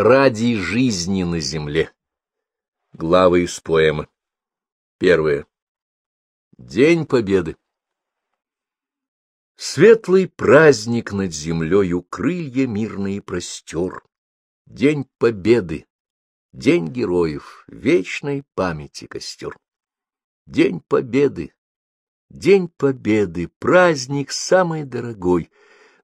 Ради жизни на земле. Главы из поэмы. Первое. День Победы. Светлый праздник над землею крылья мирные простер. День Победы, день героев, вечной памяти костер. День Победы, день Победы, праздник самый дорогой,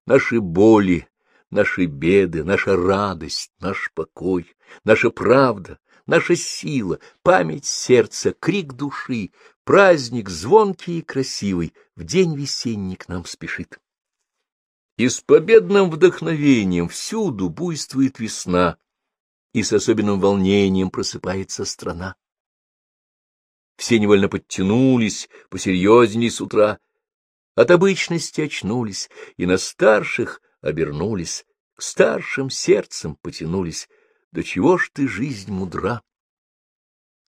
наши боли, наши беды, наша радость, наш покой, наша правда, наша сила, память сердца, крик души, праздник звонкий и красивый, в день весенний к нам спешит. И с победным вдохновением всюду буйствует весна, и с особенным волнением просыпается страна. Все невольно подтянулись, посерьезней с утра, от обычности очнулись, и на старших обернулись, к старшим сердцем потянулись. До чего ж ты, жизнь мудра?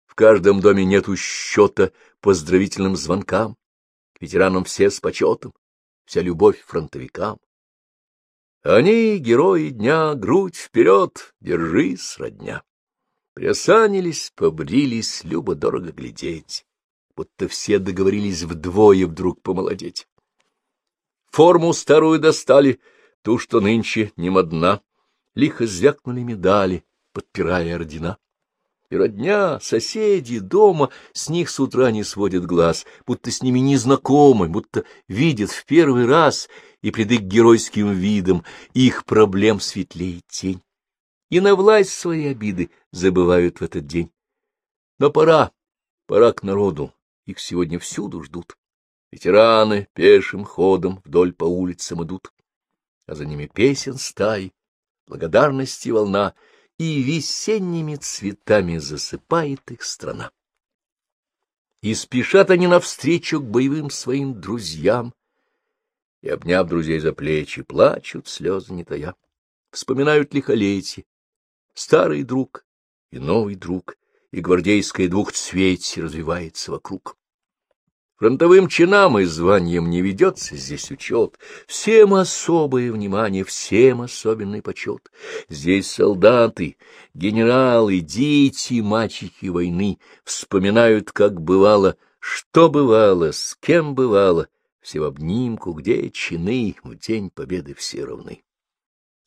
В каждом доме нету счета поздравительным звонкам, к ветеранам все с почетом, вся любовь фронтовикам. Они, герои дня, грудь вперед, держись, родня. Приосанились, побрились, любо-дорого глядеть, будто все договорились вдвое вдруг помолодеть. Форму старую достали — ту, что нынче не модна, лихо звякнули медали, подпирая ордена. И родня, соседи, дома с них с утра не сводят глаз, будто с ними незнакомы, будто видят в первый раз, и пред их геройским видом их проблем светлеет тень. И на власть свои обиды забывают в этот день. Но пора, пора к народу, их сегодня всюду ждут. Ветераны пешим ходом вдоль по улицам идут а за ними песен стай, благодарности волна, и весенними цветами засыпает их страна. И спешат они навстречу к боевым своим друзьям, и, обняв друзей за плечи, плачут слезы не тая, вспоминают лихолетие, старый друг и новый друг, и гвардейское двухцветие развивается вокруг. Фронтовым чинам и званиям не ведется здесь учет. Всем особое внимание, всем особенный почет. Здесь солдаты, генералы, дети, мальчики войны вспоминают, как бывало, что бывало, с кем бывало. Все в обнимку, где чины, в день победы все равны.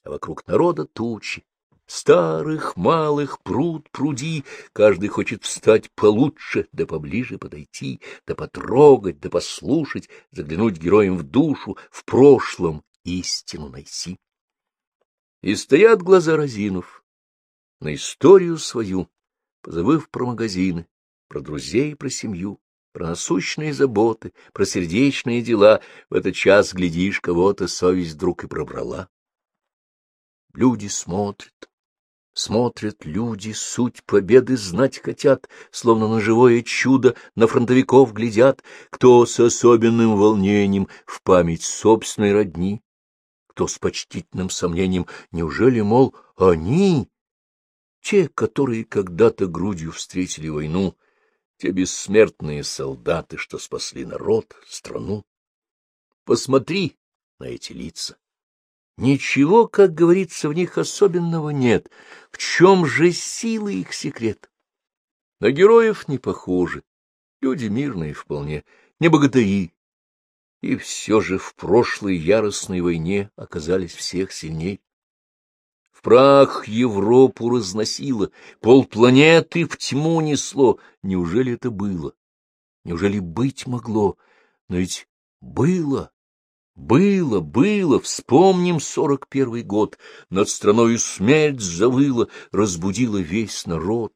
А вокруг народа тучи, Старых, малых, пруд, пруди, каждый хочет встать получше, да поближе подойти, да потрогать, да послушать, заглянуть героям в душу, в прошлом истину найти. И стоят глаза разинув на историю свою, позабыв про магазины, про друзей, про семью, про насущные заботы, про сердечные дела, в этот час, глядишь, кого-то совесть вдруг и пробрала. Люди смотрят, Смотрят люди, суть победы знать хотят, словно на живое чудо на фронтовиков глядят, кто с особенным волнением в память собственной родни, кто с почтительным сомнением, неужели, мол, они, те, которые когда-то грудью встретили войну, те бессмертные солдаты, что спасли народ, страну. Посмотри на эти лица. Ничего, как говорится, в них особенного нет. В чем же сила их секрет? На героев не похожи, люди мирные вполне, не богатыри. И все же в прошлой яростной войне оказались всех сильней. В прах Европу разносило, полпланеты в тьму несло. Неужели это было? Неужели быть могло? Но ведь было. Было, было, вспомним сорок первый год, над страною смерть завыла, разбудила весь народ.